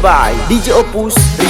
by DJ Opus